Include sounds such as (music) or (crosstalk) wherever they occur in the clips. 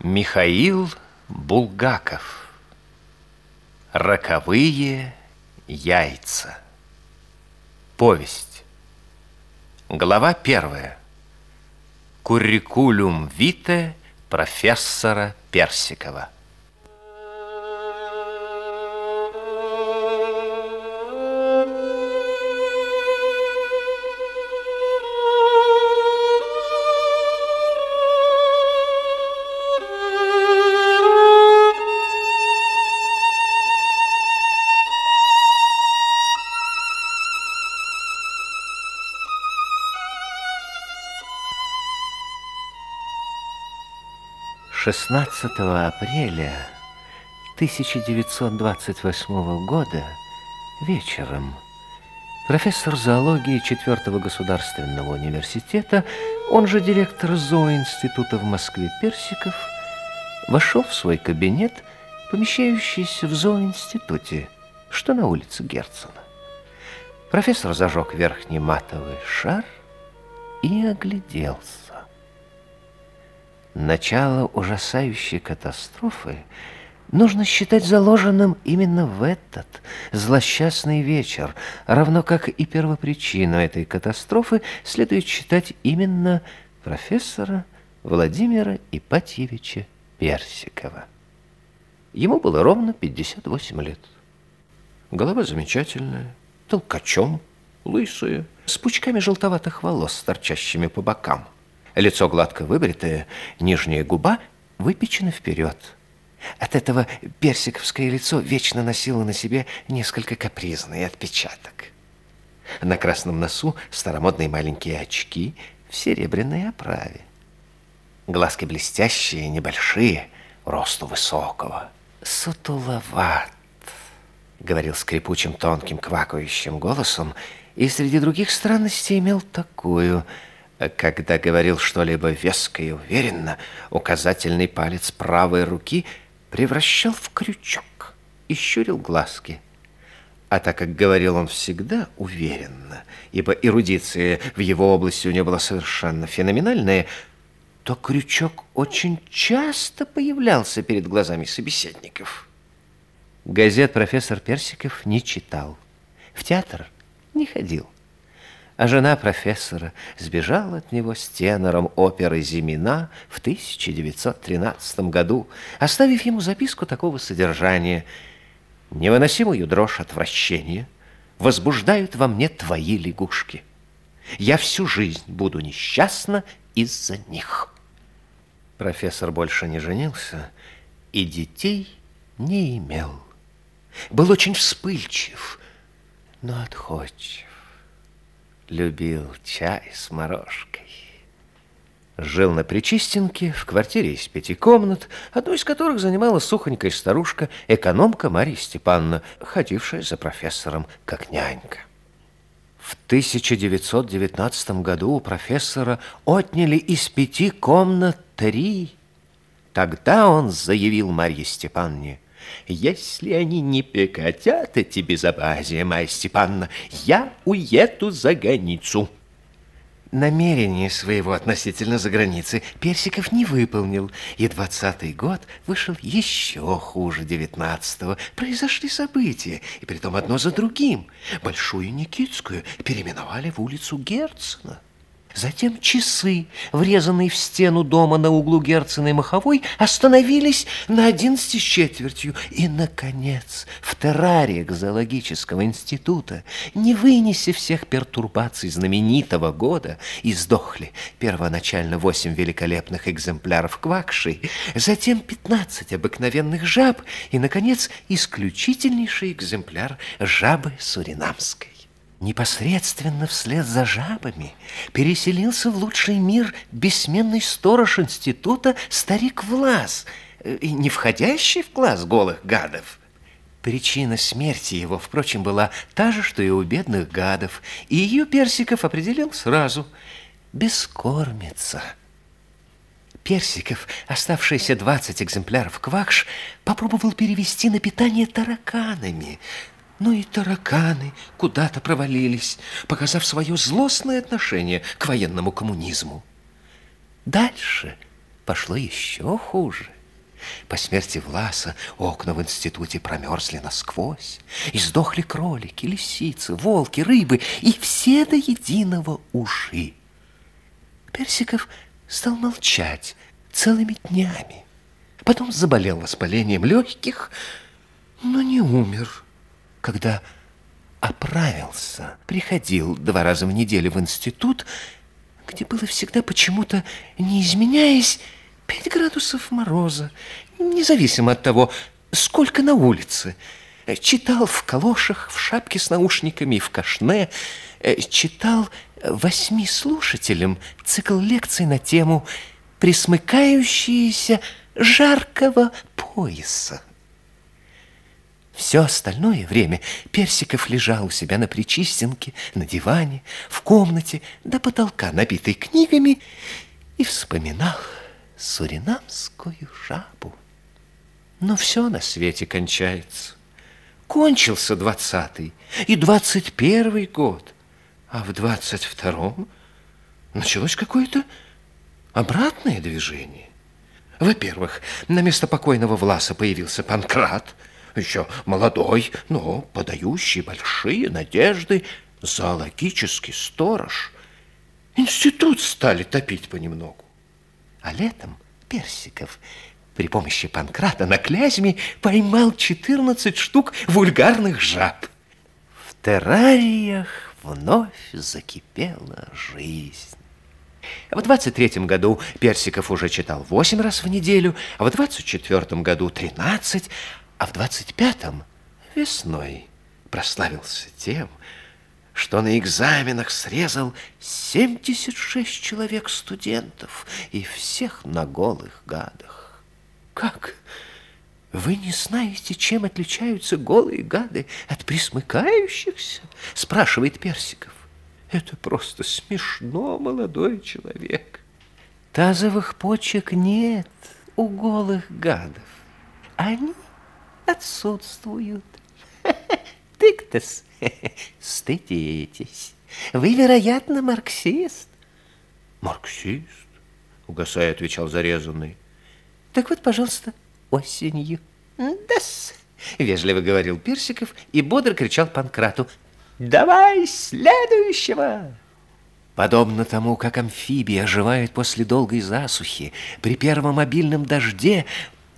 Михаил Булгаков. Роковые яйца Повесть. Глава первая. Куррикулум вите профессора Персикова 16 апреля 1928 года вечером профессор зоологии 4 государственного университета, он же директор зооинститута в Москве Персиков, вошел в свой кабинет, помещающийся в зооинституте, что на улице Герцена. Профессор зажег верхний матовый шар и огляделся. Начало ужасающей катастрофы нужно считать заложенным именно в этот злосчастный вечер, равно как и первопричину этой катастрофы следует считать именно профессора Владимира Ипатьевича Персикова. Ему было ровно 58 лет. Голова замечательная, толкачом, лысая, с пучками желтоватых волос, торчащими по бокам – Лицо гладко выбритое, нижняя губа выпечена вперед. От этого персиковское лицо вечно носило на себе несколько капризный отпечаток. На красном носу старомодные маленькие очки в серебряной оправе. Глазки блестящие, небольшие, росту высокого. Сутуловат, говорил скрипучим, тонким, квакающим голосом, и среди других странностей имел такую – когда говорил что-либо веско и уверенно, указательный палец правой руки превращал в крючок и щурил глазки. А так как говорил он всегда уверенно, ибо эрудиция в его области у него была совершенно феноменальная, то крючок очень часто появлялся перед глазами собеседников. Газет профессор Персиков не читал, в театр не ходил а жена профессора сбежала от него с тенором оперы «Зимина» в 1913 году, оставив ему записку такого содержания «Невыносимую дрожь отвращения возбуждают во мне твои лягушки. Я всю жизнь буду несчастна из-за них». Профессор больше не женился и детей не имел. Был очень вспыльчив, но отходчив любил чай с морожкой. Жил на Причистенке в квартире из пяти комнат, одну из которых занимала сухонькая старушка, экономка Мария Степановна, ходившая за профессором как нянька. В 1919 году у профессора отняли из пяти комнат три. Тогда он заявил Марье Степановне – если они не прекратят эти безобразия, Майя Степановна, я уеду за границу. Намерение своего относительно за границы Персиков не выполнил, и двадцатый год вышел еще хуже девятнадцатого. Произошли события, и притом одно за другим. Большую Никитскую переименовали в улицу Герцена. Затем часы, врезанные в стену дома на углу Герцена и Маховой, остановились на одиннадцати с четвертью. И, наконец, в террариях зоологического института, не вынеся всех пертурбаций знаменитого года, издохли первоначально восемь великолепных экземпляров квакшей, затем пятнадцать обыкновенных жаб и, наконец, исключительнейший экземпляр жабы суринамской непосредственно вслед за жабами переселился в лучший мир бессменный сторож института старик Влас, э, не входящий в класс голых гадов. Причина смерти его, впрочем, была та же, что и у бедных гадов, и ее Персиков определил сразу – бескормица. Персиков, оставшиеся 20 экземпляров квакш, попробовал перевести на питание тараканами – но и тараканы куда-то провалились, показав свое злостное отношение к военному коммунизму. Дальше пошло еще хуже. По смерти Власа окна в институте промерзли насквозь, и сдохли кролики, лисицы, волки, рыбы, и все до единого уши. Персиков стал молчать целыми днями. Потом заболел воспалением легких, но не умер. Когда оправился, приходил два раза в неделю в институт, где было всегда почему-то, не изменяясь, пять градусов мороза, независимо от того, сколько на улице. Читал в калошах, в шапке с наушниками и в кашне, читал восьми слушателям цикл лекций на тему «Присмыкающиеся жаркого пояса». Все остальное время Персиков лежал у себя на Причистенке, на диване, в комнате до потолка, набитой книгами, и вспоминал суринамскую жабу. Но все на свете кончается. Кончился двадцатый и двадцать первый год, а в двадцать втором началось какое-то обратное движение. Во-первых, на место покойного Власа появился Панкрат, еще молодой, но подающий большие надежды зоологический сторож. Институт стали топить понемногу. А летом Персиков при помощи Панкрата на Клязьме поймал 14 штук вульгарных жаб. В террариях вновь закипела жизнь. В 23 году Персиков уже читал 8 раз в неделю, а в 24 году 13, а в 25-м весной прославился тем, что на экзаменах срезал 76 человек студентов и всех на голых гадах. Как? Вы не знаете, чем отличаются голые гады от присмыкающихся? Спрашивает Персиков. Это просто смешно, молодой человек. Тазовых почек нет у голых гадов. Они отсутствуют. (laughs) Тык-тос, (laughs) стыдитесь. Вы, вероятно, марксист. Марксист? Угасая, отвечал зарезанный. Так вот, пожалуйста, осенью. Да-с, вежливо говорил Персиков и бодро кричал Панкрату. Давай следующего! Подобно тому, как амфибия оживает после долгой засухи, при первом обильном дожде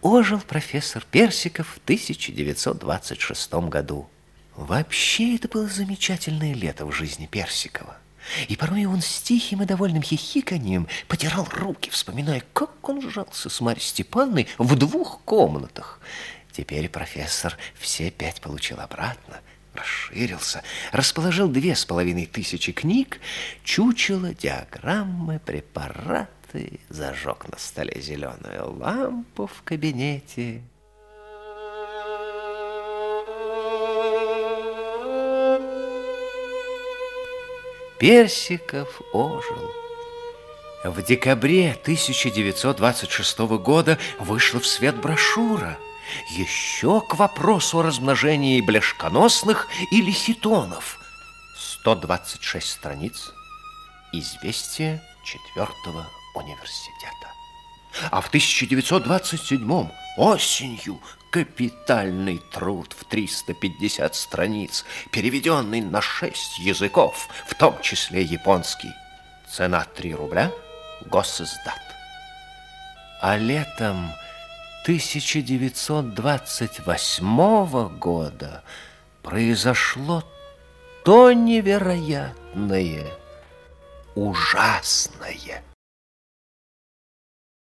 ожил профессор Персиков в 1926 году. Вообще это было замечательное лето в жизни Персикова. И порой он с тихим и довольным хихиканием потирал руки, вспоминая, как он жался с Марьей Степановной в двух комнатах. Теперь профессор все пять получил обратно, расширился, расположил две с половиной тысячи книг, чучело, диаграммы, препараты, зажег на столе зеленую лампу в кабинете. Персиков ожил. В декабре 1926 года вышла в свет брошюра еще к вопросу о размножении бляшконосных или хитонов. 126 страниц. Известие четвертого университета. А в 1927 осенью капитальный труд в 350 страниц, переведенный на 6 языков, в том числе японский. Цена 3 рубля, госиздат. А летом 1928 года произошло то невероятное, ужасное –